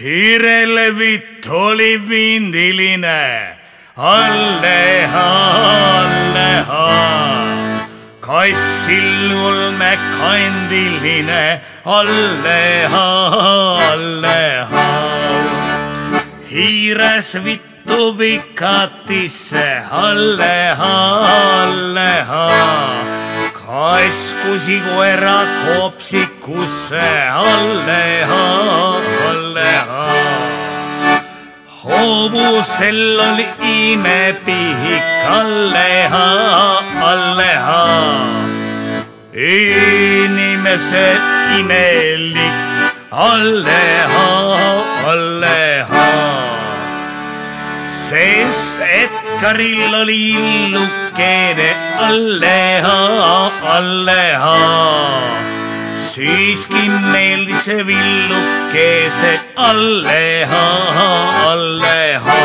hiirelevitt oli vindiline, alleha, alleha. kassil ulme kandiline, alleha, alleha. hiires vittu vikatisse, alleha, alleha kaskusi koera kopsikusse, alleha, hobusel oli imepihik, alleha, alleha. inimese imelik, alleha, alleha sest Edgaril oli illukene alleha, alleha. Siiski meeldis see villukese alleha, alleha.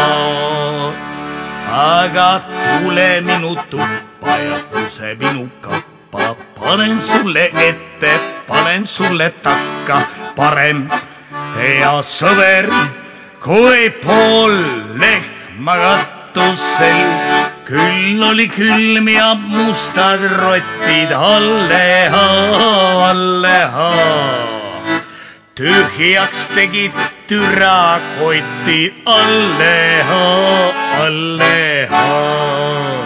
aga tule minu tuppa ja kuse minu kappa, panen sulle ette, panen sulle takka, parem hea sõber kui pool lehma katusel. Küll oli külm ja mustad rotid alleha, alleha. tühjaks tegid türakotid alleha, alleha